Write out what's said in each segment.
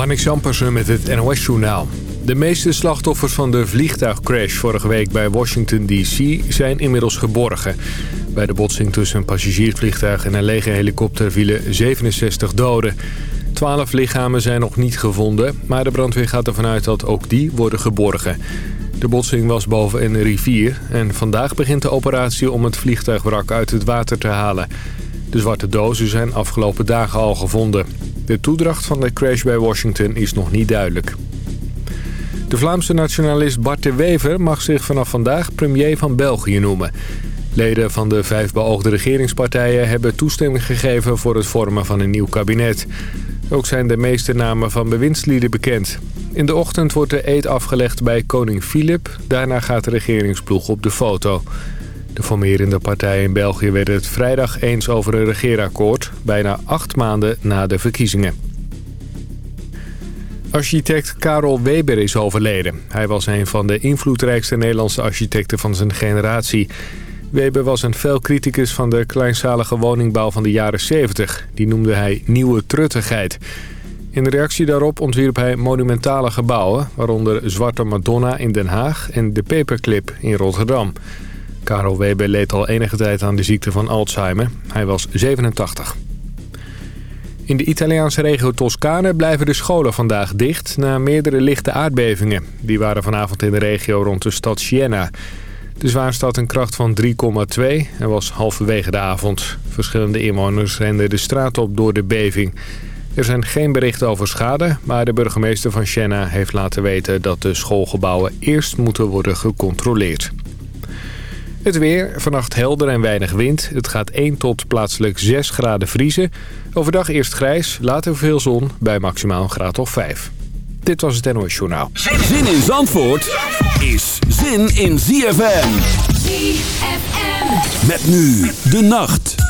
Marnik Zampersen met het NOS-journaal. De meeste slachtoffers van de vliegtuigcrash vorige week bij Washington D.C. zijn inmiddels geborgen. Bij de botsing tussen een passagiersvliegtuig en een lege helikopter vielen 67 doden. Twaalf lichamen zijn nog niet gevonden, maar de brandweer gaat ervan uit dat ook die worden geborgen. De botsing was boven een rivier en vandaag begint de operatie om het vliegtuigwrak uit het water te halen. De zwarte dozen zijn afgelopen dagen al gevonden. De toedracht van de crash bij Washington is nog niet duidelijk. De Vlaamse nationalist Bart de Wever mag zich vanaf vandaag premier van België noemen. Leden van de vijf beoogde regeringspartijen hebben toestemming gegeven voor het vormen van een nieuw kabinet. Ook zijn de meeste namen van bewindslieden bekend. In de ochtend wordt de eed afgelegd bij koning Filip. Daarna gaat de regeringsploeg op de foto. De formerende partijen in België werden het vrijdag eens over een regeerakkoord... bijna acht maanden na de verkiezingen. Architect Karel Weber is overleden. Hij was een van de invloedrijkste Nederlandse architecten van zijn generatie. Weber was een fel criticus van de kleinschalige woningbouw van de jaren 70. Die noemde hij nieuwe truttigheid. In reactie daarop ontwierp hij monumentale gebouwen... waaronder Zwarte Madonna in Den Haag en de Paperclip in Rotterdam... Karel Weber leed al enige tijd aan de ziekte van Alzheimer. Hij was 87. In de Italiaanse regio Toscane blijven de scholen vandaag dicht... na meerdere lichte aardbevingen. Die waren vanavond in de regio rond de stad Siena. De zwaarste had een kracht van 3,2 en was halverwege de avond. Verschillende inwoners renden de straat op door de beving. Er zijn geen berichten over schade... maar de burgemeester van Siena heeft laten weten... dat de schoolgebouwen eerst moeten worden gecontroleerd. Het weer, vannacht helder en weinig wind. Het gaat 1 tot plaatselijk 6 graden vriezen. Overdag eerst grijs, later veel zon, bij maximaal een graad of 5. Dit was het NOS Journaal. Zin in Zandvoort is zin in ZFM. ZFM. Met nu de nacht.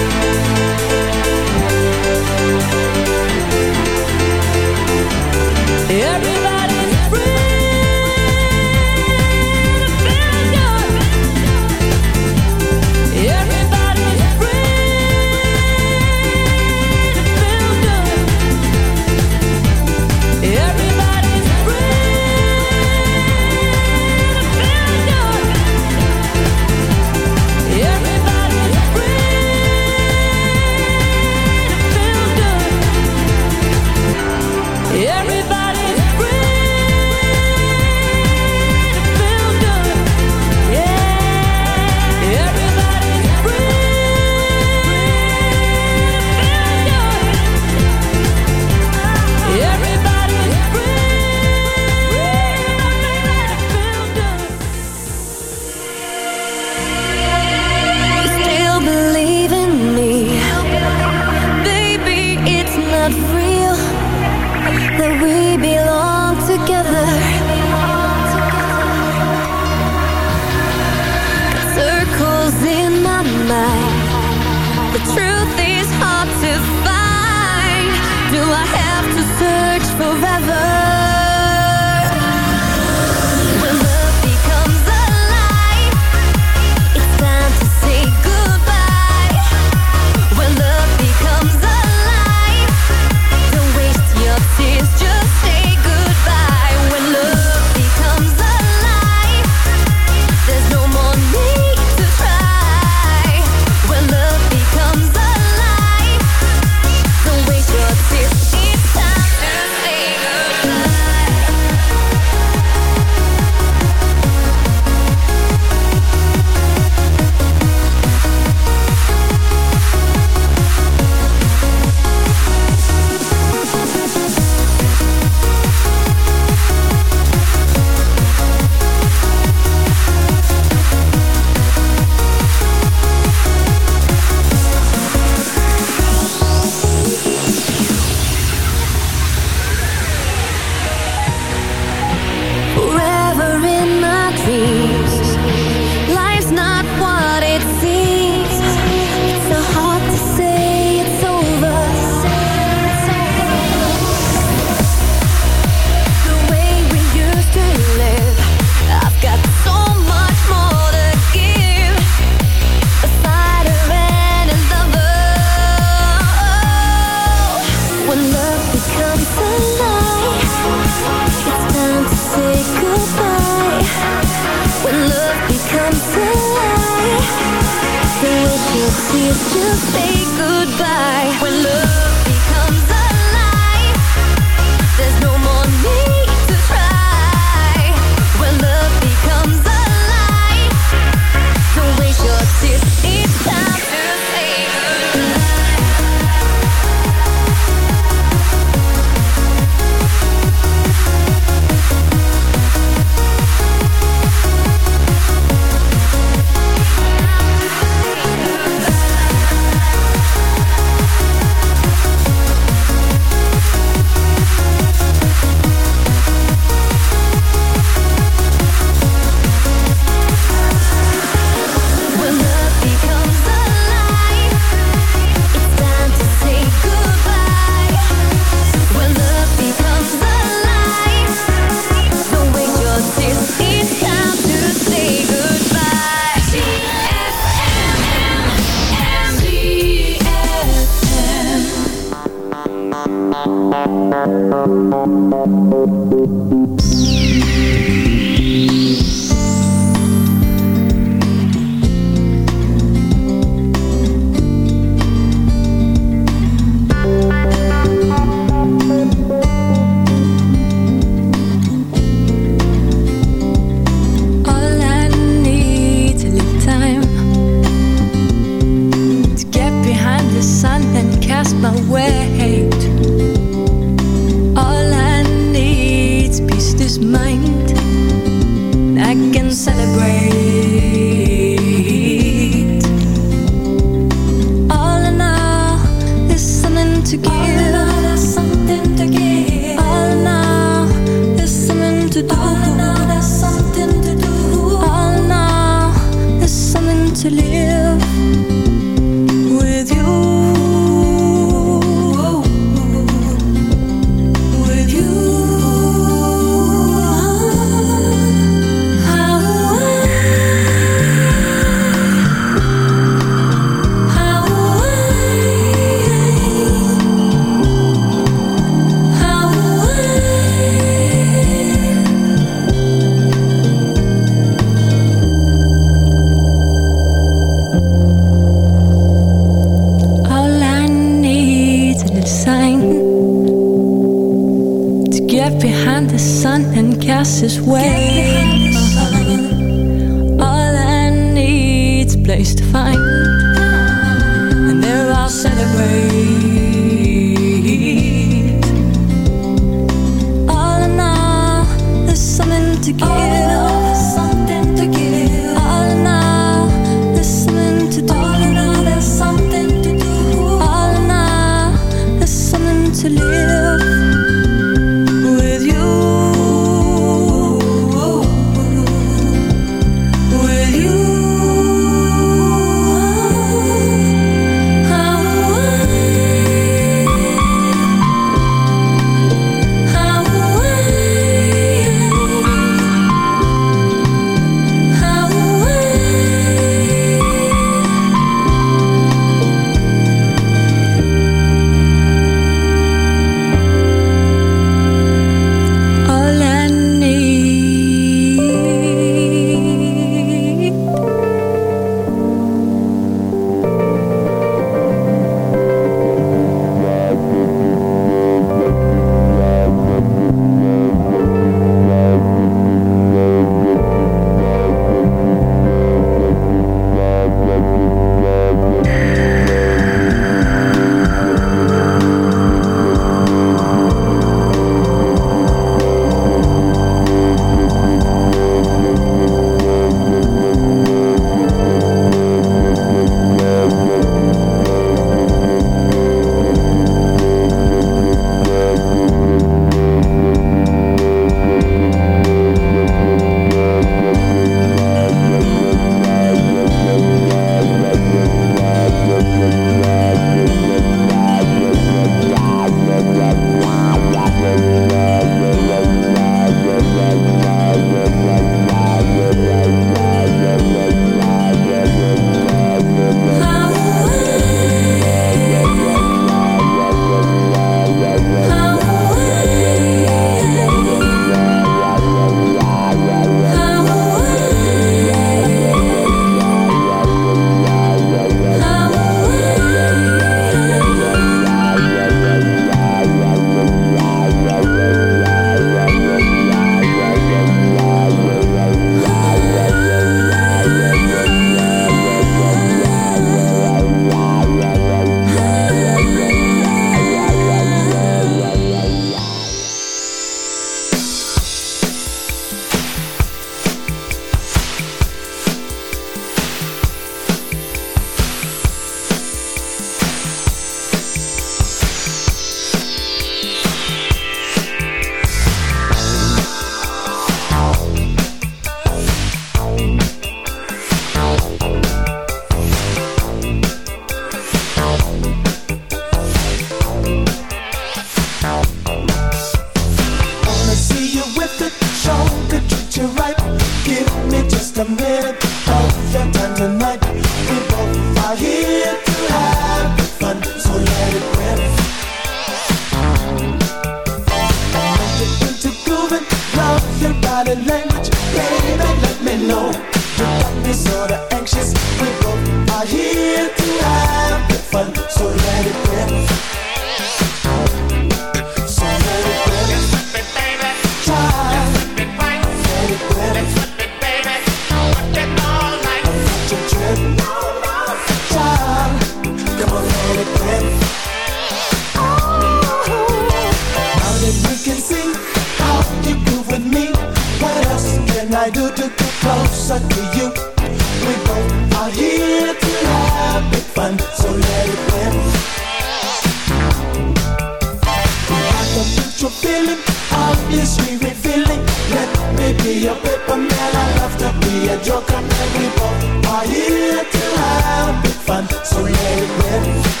feeling, obviously revealing. Let me be your paper man. I love to be a joker, man. We both here to have a bit fun, so let it rip.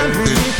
hungry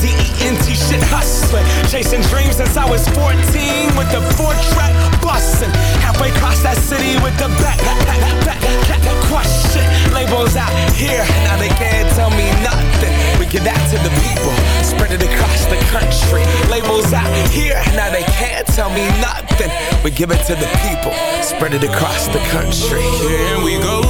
I-N-D-E-P-E-N-D-E-N-T shit hustling. Chasing dreams since I was 14 with the four track busting. Halfway across that city with the back, back, back, back, question. Labels out here, now they can't tell me nothing. We give that to the people, spread it across the country. Labels out here, now they can't tell me nothing. We give it to the people, spread it across the country. Here we go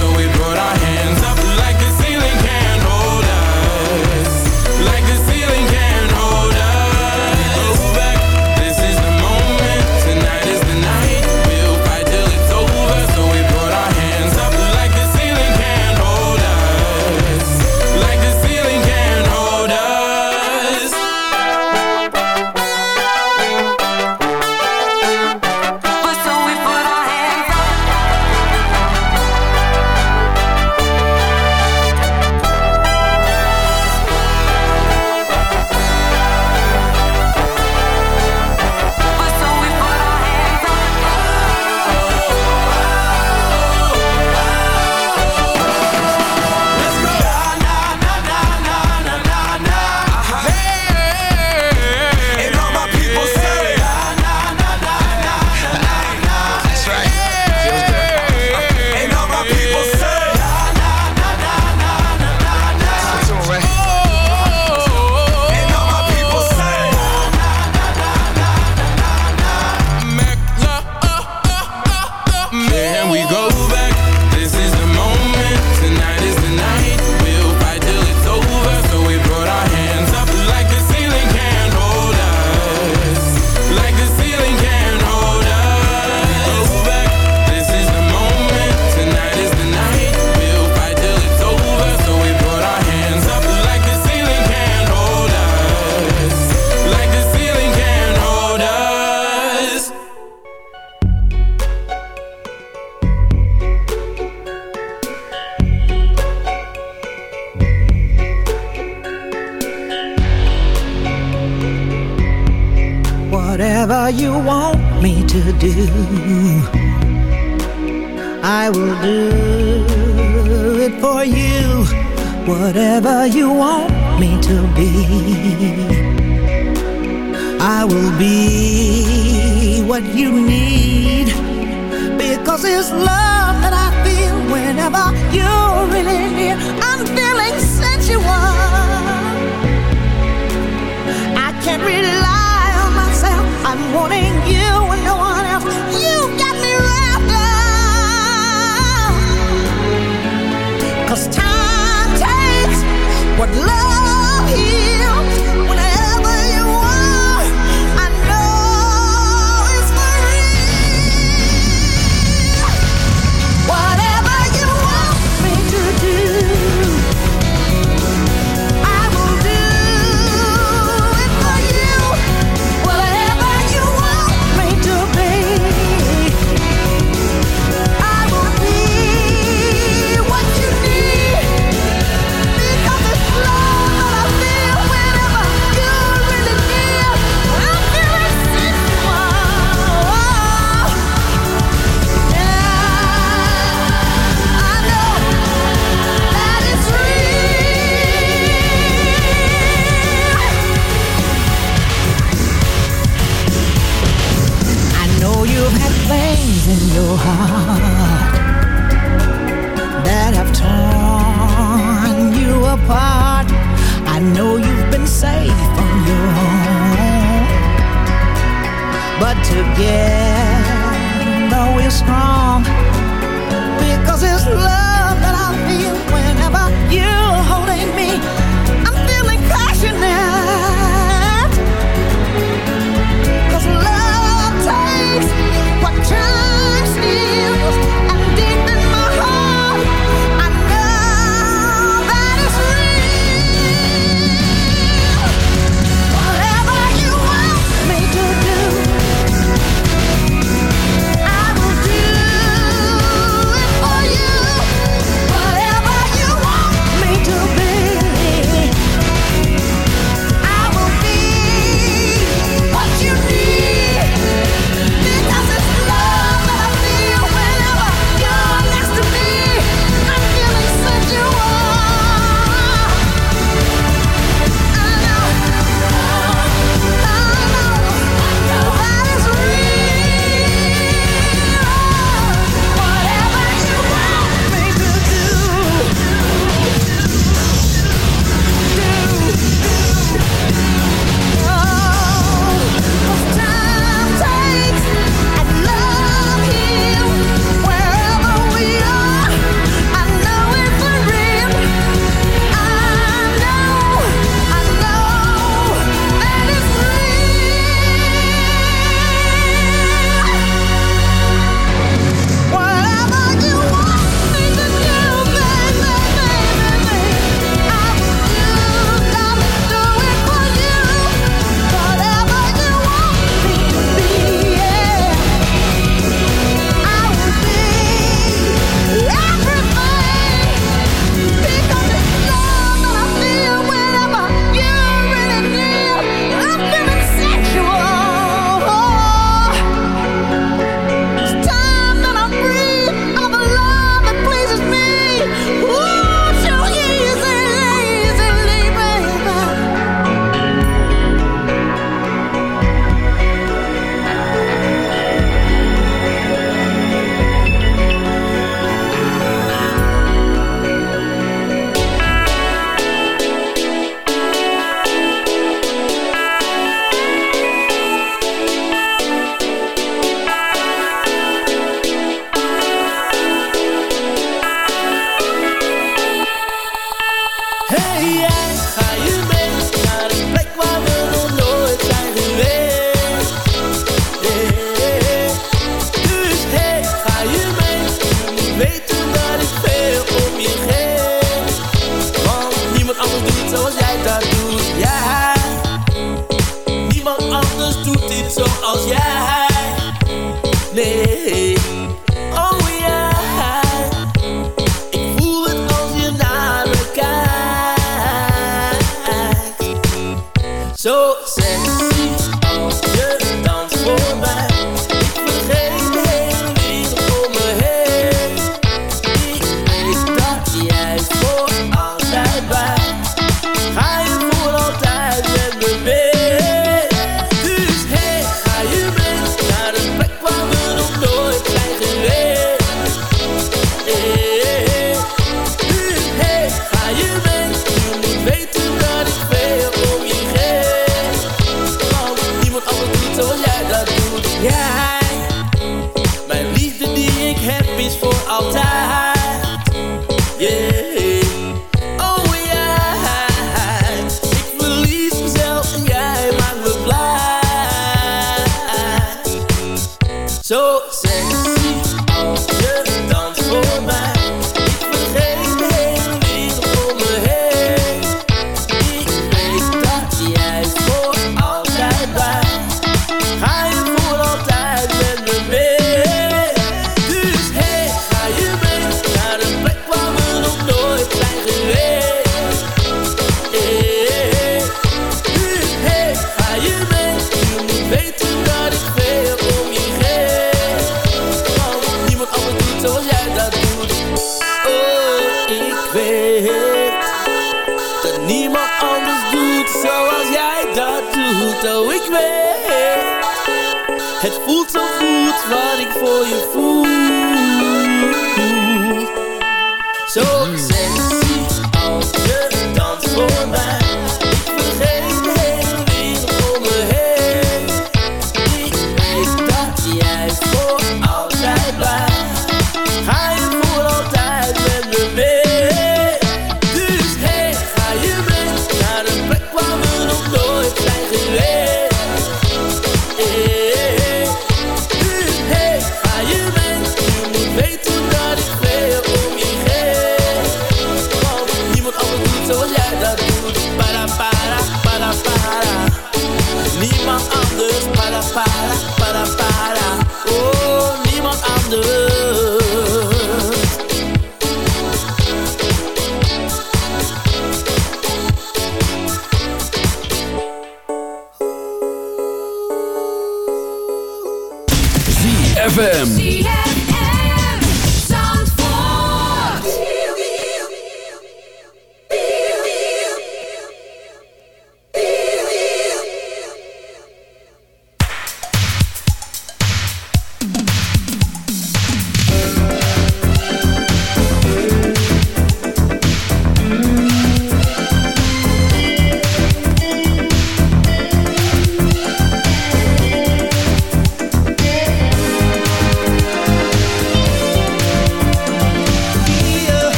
voelt zo goed running for voor je.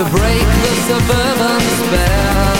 To break the suburban spell.